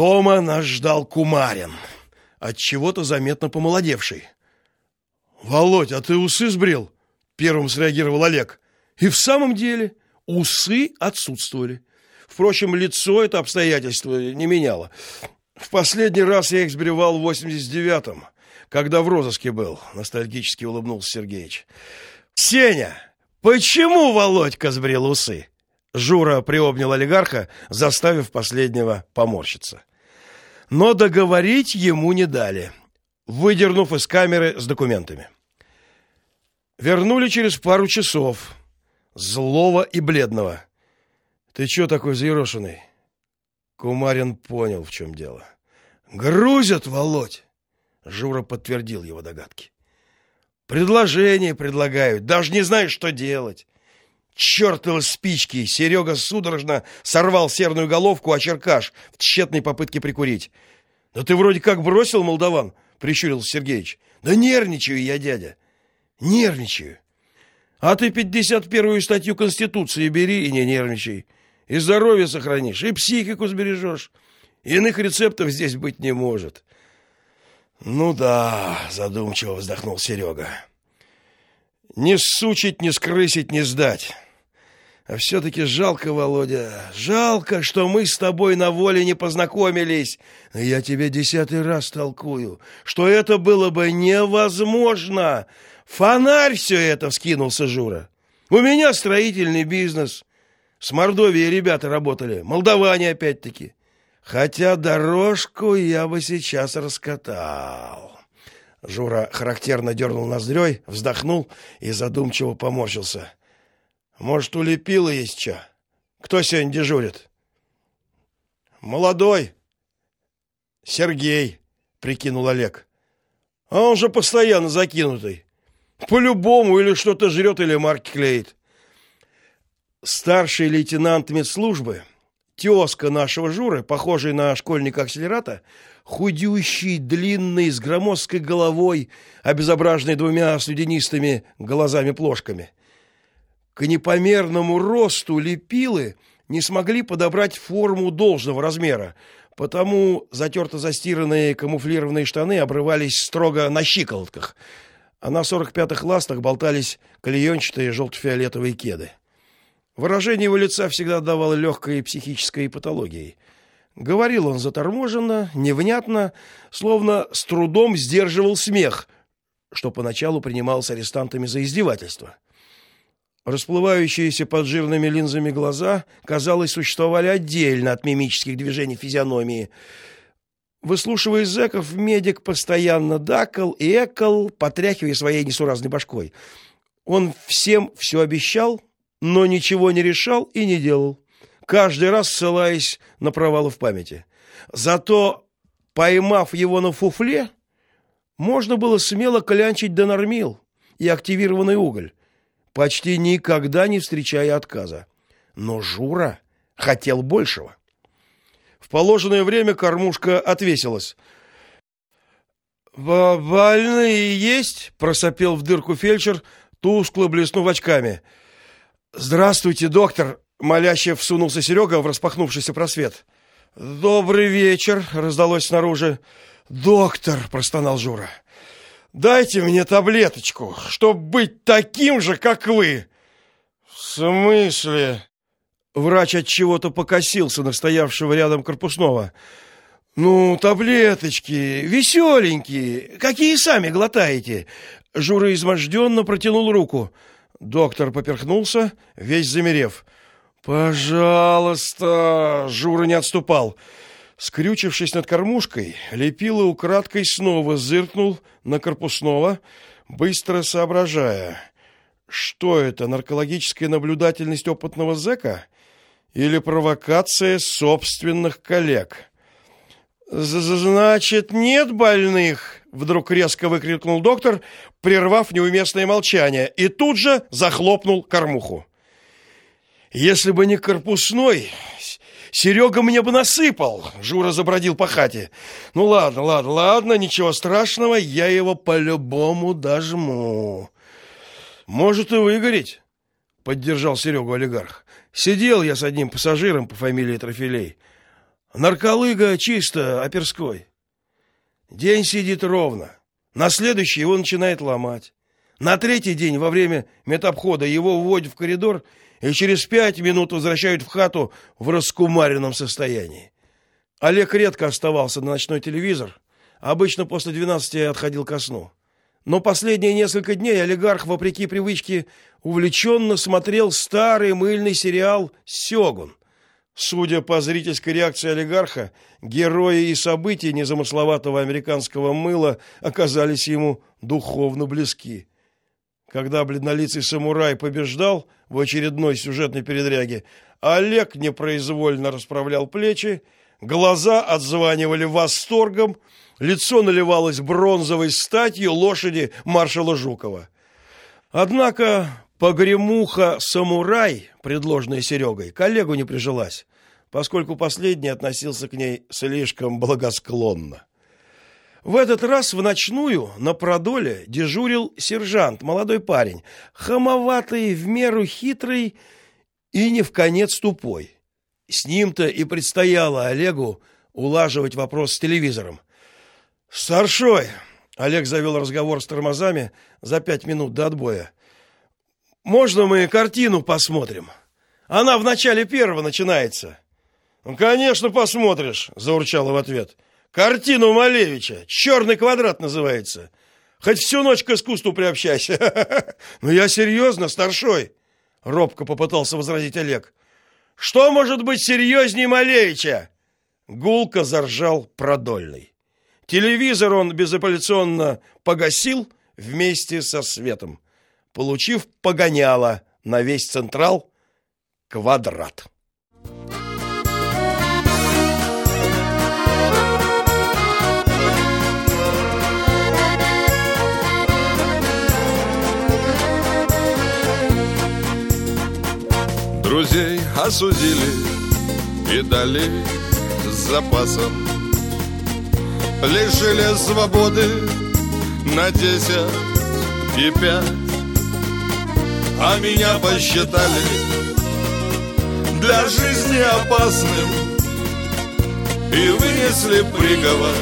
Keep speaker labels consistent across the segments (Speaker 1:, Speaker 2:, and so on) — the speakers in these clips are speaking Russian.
Speaker 1: Дома нас ждал Кумарин, от чего-то заметно помолодевший. Володь, а ты усы сбрил? Первым среагировал Олег. И в самом деле усы отсутствовали. Впрочем, лицо это обстоятельство не меняло. В последний раз я их сбривал в 89-м, когда в розыске был, ностальгически улыбнулся Сергеевич. Сеня, почему Володька сбрил усы? Жура приобнял олигарха, заставив последнего поморщиться. Но договорить ему не дали, выдернув из камеры с документами. Вернули через пару часов, злого и бледного. Ты что такой взъерошенный? Кумарин понял, в чем дело. Грузят, Володь. Жура подтвердил его догадки. Предложение предлагают, даже не знаешь, что делать. Чёртовы спички! Серега судорожно сорвал серную головку, а Черкаш в тщетной попытке прикурить. «Да ты вроде как бросил, молдаван!» — прищурился Сергеич. «Да нервничаю я, дядя, нервничаю. А ты пятьдесят первую статью Конституции бери и не нервничай. И здоровье сохранишь, и психику сбережешь. Иных рецептов здесь быть не может». «Ну да», — задумчиво вздохнул Серега. «Не сучить, не скрысить, не сдать». А все-таки жалко, Володя, жалко, что мы с тобой на воле не познакомились. Я тебе десятый раз толкую, что это было бы невозможно. Фонарь все это, вскинулся Жура. У меня строительный бизнес. С Мордовией ребята работали, молдаване опять-таки. Хотя дорожку я бы сейчас раскатал. Жура характерно дернул ноздрёй, вздохнул и задумчиво поморщился. Может, у Лепила есть что? Кто сегодня дежурит? Молодой. Сергей, прикинул Олег. А он же постоянно закинутый. По-любому или что-то жрет, или марки клеит. Старший лейтенант медслужбы, тезка нашего Журы, похожий на школьника-акселерата, худющий, длинный, с громоздкой головой, обезображенный двумя студенистыми глазами-плошками. К непомерному росту лепилы не смогли подобрать форму должного размера, потому затерто застиранные камуфлированные штаны обрывались строго на щиколотках, а на сорок пятых ластах болтались клеенчатые желто-фиолетовые кеды. Выражение его лица всегда отдавало легкой психической патологией. Говорил он заторможенно, невнятно, словно с трудом сдерживал смех, что поначалу принимался арестантами за издевательство. Расплывающиеся под жирными линзами глаза, казалось, существовали отдельно от мимических движений физиономии. Выслушивая зэков, медик постоянно дакал и экал, потряхивая своей несуразной башкой. Он всем все обещал, но ничего не решал и не делал, каждый раз ссылаясь на провалы в памяти. Зато, поймав его на фуфле, можно было смело клянчить донормил и активированный уголь почти никогда не встречая отказа. Но Жура хотел большего. В положенное время кормушка отвесилась. «Больные есть?» – просопел в дырку фельдшер, тускло блеснув очками. «Здравствуйте, доктор!» – моляще всунулся Серега в распахнувшийся просвет. «Добрый вечер!» – раздалось снаружи. «Доктор!» – простонал Жура. Дайте мне таблеточку, чтобы быть таким же, как вы. В смысле? Врач от чего-то покосился на стоявшего рядом корпусного. Ну, таблеточки, веселенькие, какие сами глотаете. Жура изможденно протянул руку. Доктор поперхнулся, весь замерев. Пожалуйста, Жура не отступал. Скрючившись над кормушкой, Лепила украдкой снова зыркнул на корпусного, быстро соображая, что это, наркологическая наблюдательность опытного зэка или провокация собственных коллег. «Значит, нет больных?» — вдруг резко выкрикнул доктор, прервав неуместное молчание, и тут же захлопнул кормуху. «Если бы не корпусной, Серега мне бы насыпал. Жура забродил по хате. Ну ладно, ладно, ладно, ничего страшного, я его по-любому дожму. Может и выгореть, поддержал Серегу олигарх. Сидел я с одним пассажиром по фамилии Трофилей. Нарколыга чисто оперской. День сидит ровно. На следующий его начинает ломать. На третий день во время медобхода его вводят в коридор и через пять минут возвращают в хату в раскумаренном состоянии. Олег редко оставался на ночной телевизор, обычно после 12 отходил ко сну. Но последние несколько дней олигарх, вопреки привычке, увлеченно смотрел старый мыльный сериал «Сёгун». Судя по зрительской реакции олигарха, герои и события незамысловатого американского мыла оказались ему духовно близки. Когда бледнолицый самурай побеждал в очередной сюжетной передряге, Олег непроизвольно расправлял плечи, глаза отзванивали восторгом, лицо наливалось бронзовой статью лошади маршала Жукова. Однако погремуха-самурай, предложенная Серегой, коллегу не прижилась, поскольку последний относился к ней слишком благосклонно. В этот раз в ночную на продоле дежурил сержант, молодой парень, хамоватый, в меру хитрый и не в конец тупой. С ним-то и предстояло Олегу улаживать вопрос с телевизором. «Старшой!» — Олег завел разговор с тормозами за пять минут до отбоя. «Можно мы картину посмотрим? Она в начале первого начинается». «Ну, конечно, посмотришь», — заурчала в ответ. Картину Малевича. Черный квадрат называется. Хоть всю ночь к искусству приобщайся. Ну я серьезно, старшой. Робко попытался возразить Олег. Что может быть серьезнее Малевича? Гулко заржал продольный. Телевизор он безапелляционно погасил вместе со светом, получив погоняло на весь централ квадрат.
Speaker 2: Друзей осудили и дали с запасом. Лишили свободы на десять и пять. А меня посчитали для жизни опасным И вынесли приговор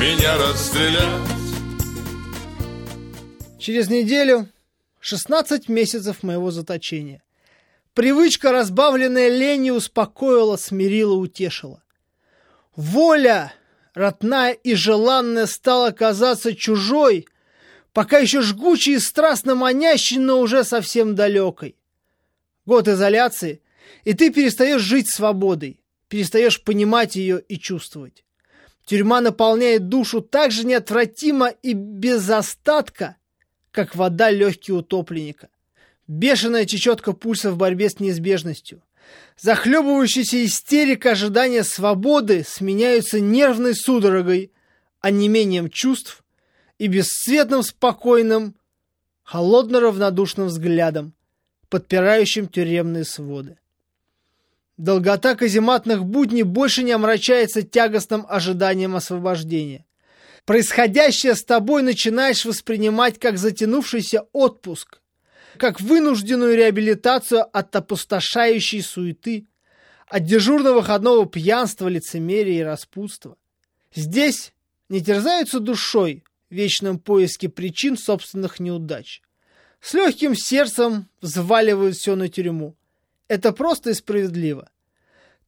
Speaker 2: меня расстрелять.
Speaker 3: Через неделю 16 месяцев моего заточения. Привычка, разбавленная ленью, успокоила, смирила, утешила. Воля, родная и желанная, стала казаться чужой, пока еще жгучей и страстно манящей, но уже совсем далекой. Год изоляции, и ты перестаешь жить свободой, перестаешь понимать ее и чувствовать. Тюрьма наполняет душу так же неотвратимо и без остатка, как вода легкие утопленника. Бешеная чечетка пульса в борьбе с неизбежностью. Захлебывающаяся истерика ожидания свободы сменяются нервной судорогой, онемением чувств и бесцветным спокойным, холодно-равнодушным взглядом, подпирающим тюремные своды. Долгота казематных будней больше не омрачается тягостным ожиданием освобождения. Происходящее с тобой начинаешь воспринимать как затянувшийся отпуск, как вынужденную реабилитацию от опустошающей суеты, от дежурного выходного пьянства, лицемерия и распутства. Здесь не терзаются душой в вечном поиске причин собственных неудач. С легким сердцем взваливают все на тюрьму. Это просто и справедливо.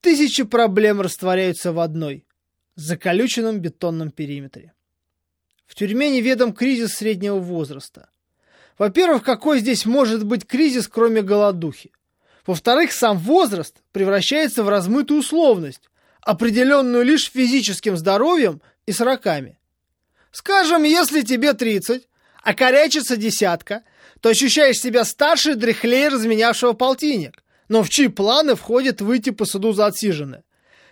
Speaker 3: Тысячи проблем растворяются в одной – заколюченном бетонном периметре. В тюрьме неведом кризис среднего возраста. Во-первых, какой здесь может быть кризис, кроме голодухи? Во-вторых, сам возраст превращается в размытую условность, определенную лишь физическим здоровьем и сроками. Скажем, если тебе 30, а корячится десятка, то ощущаешь себя старше дряхлее разменявшего полтинник, но в чьи планы входит выйти по суду за отсиженное.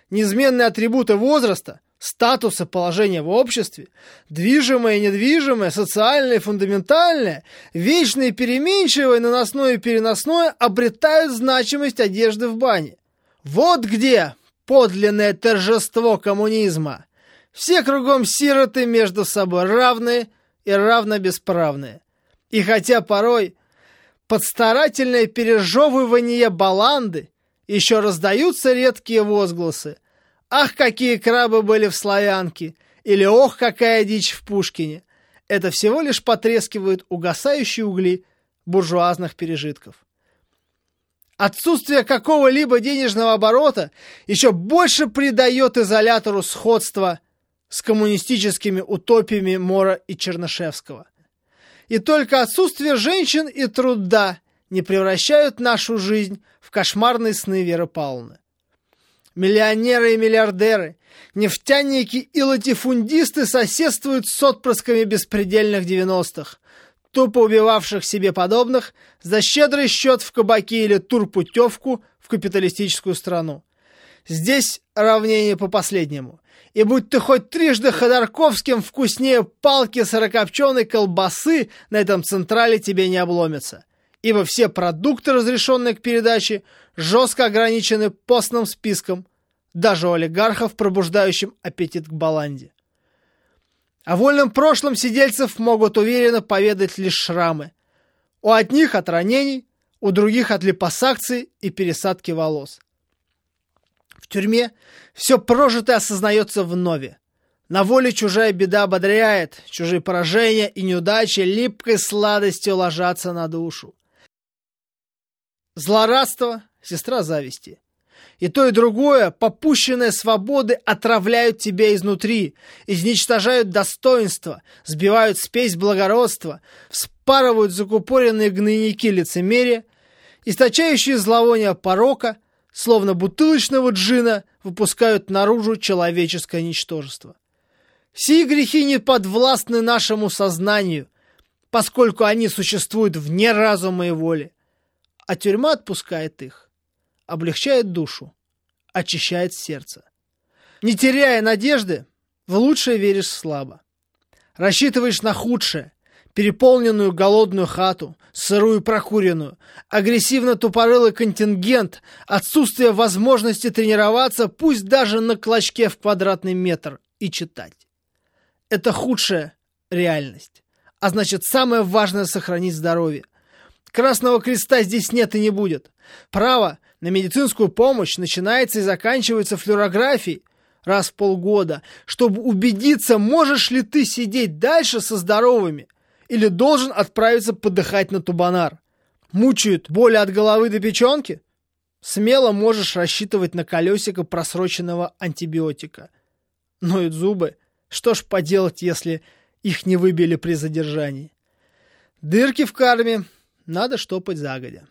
Speaker 3: Неизменные атрибуты возраста – статуса, положения в обществе, движимое и недвижимое, социальное и фундаментальное, вечное и переменчивое, наносное и переносное обретают значимость одежды в бане. Вот где подлинное торжество коммунизма. Все кругом сироты между собой равные и равно бесправные. И хотя порой под старательное пережевывание баланды еще раздаются редкие возгласы. «Ах, какие крабы были в Славянке!» или «Ох, какая дичь в Пушкине!» Это всего лишь потрескивают угасающие угли буржуазных пережитков. Отсутствие какого-либо денежного оборота еще больше придает изолятору сходства с коммунистическими утопиями Мора и Чернышевского. И только отсутствие женщин и труда не превращают нашу жизнь в кошмарные сны Веры Павловны. Миллионеры и миллиардеры, нефтяники и латифундисты соседствуют с отпрысками беспредельных 90-х, тупо убивавших себе подобных за щедрый счет в кабаке или турпутевку в капиталистическую страну. Здесь равнение по последнему. И будь ты хоть трижды Ходорковским, вкуснее палки сырокопченой колбасы на этом централе тебе не обломится. Ибо все продукты, разрешенные к передаче, жестко ограничены постным списком, даже у олигархов, пробуждающим аппетит к баланде. О вольном прошлом сидельцев могут уверенно поведать лишь шрамы. У одних от ранений, у других от липосакции и пересадки волос. В тюрьме все прожитое осознается вновь. На воле чужая беда ободряет, чужие поражения и неудачи липкой сладостью ложатся на душу. Злорадство — сестра зависти. И то, и другое, попущенные свободы отравляют тебя изнутри, изничтожают достоинство, сбивают спесь благородства, вспарывают закупоренные гнойники лицемерия, источающие зловоние порока, словно бутылочного джина, выпускают наружу человеческое ничтожество. Сии грехи не подвластны нашему сознанию, поскольку они существуют вне разума и воли, а тюрьма отпускает их облегчает душу, очищает сердце. Не теряя надежды, в лучшее веришь слабо. Рассчитываешь на худшее, переполненную голодную хату, сырую прокуренную, агрессивно-тупорылый контингент, отсутствие возможности тренироваться, пусть даже на клочке в квадратный метр, и читать. Это худшая реальность. А значит, самое важное — сохранить здоровье. Красного креста здесь нет и не будет. Право на медицинскую помощь начинается и заканчивается флюорографией раз в полгода, чтобы убедиться, можешь ли ты сидеть дальше со здоровыми или должен отправиться подыхать на тубанар. Мучают боли от головы до печенки? Смело можешь рассчитывать на колесико просроченного антибиотика. Ноют зубы. Что ж поделать, если их не выбили при задержании? Дырки в карме надо штопать загодя.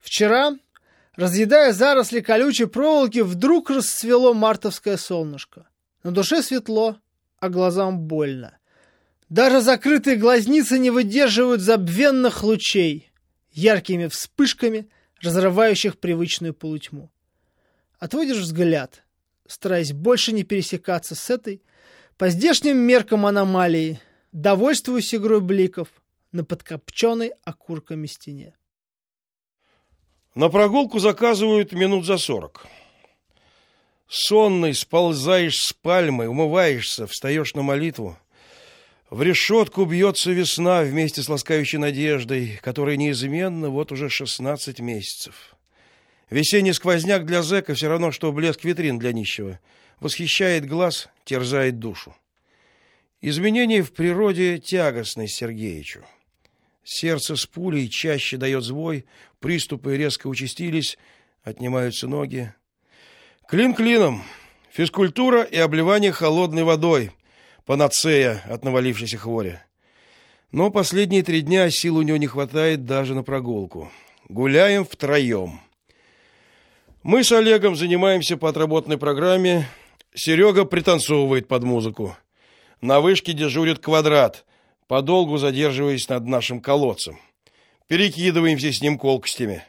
Speaker 3: Вчера Разъедая заросли колючей проволоки, вдруг расцвело мартовское солнышко. На душе светло, а глазам больно. Даже закрытые глазницы не выдерживают забвенных лучей, яркими вспышками, разрывающих привычную полутьму. Отводишь взгляд, стараясь больше не пересекаться с этой, по здешним меркам аномалией, довольствуюсь игрой бликов на подкопченной окурками стене.
Speaker 1: На прогулку заказывают минут за сорок. Сонный сползаешь с пальмы, умываешься, встаешь на молитву. В решетку бьется весна вместе с ласкающей надеждой, которая неизменно вот уже шестнадцать месяцев. Весенний сквозняк для зэка все равно, что блеск витрин для нищего. Восхищает глаз, терзает душу. Изменения в природе тягостны Сергеичу. Сердце с пулей чаще дает звой, приступы резко участились, отнимаются ноги. Клин клином. Физкультура и обливание холодной водой. Панацея от навалившейся хвори. Но последние три дня сил у него не хватает даже на прогулку. Гуляем втроем. Мы с Олегом занимаемся по отработанной программе. Серега пританцовывает под музыку. На вышке дежурит квадрат подолгу задерживаясь над нашим колодцем. Перекидываемся с ним колкостями.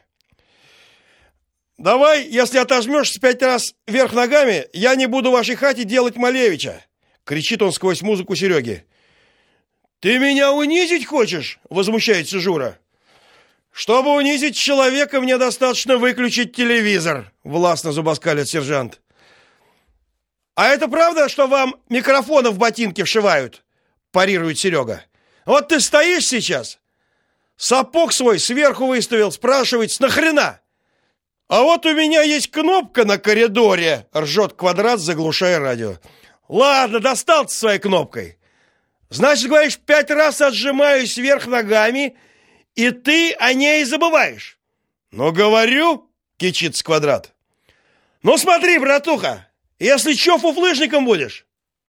Speaker 1: «Давай, если отожмешься пять раз вверх ногами, я не буду в вашей хате делать Малевича!» — кричит он сквозь музыку Сереги. «Ты меня унизить хочешь?» — возмущается Жура. «Чтобы унизить человека, мне достаточно выключить телевизор», — властно зубоскалит сержант. «А это правда, что вам микрофоны в ботинки вшивают?» — парирует Серега. Вот ты стоишь сейчас, сапог свой сверху выставил, спрашивает, нахрена? А вот у меня есть кнопка на коридоре, ржет квадрат, заглушая радио. Ладно, достал ты своей кнопкой. Значит, говоришь, пять раз отжимаюсь вверх ногами, и ты о ней забываешь. Ну, говорю, кичится квадрат. Ну, смотри, братуха, если чё фуфлыжником будешь,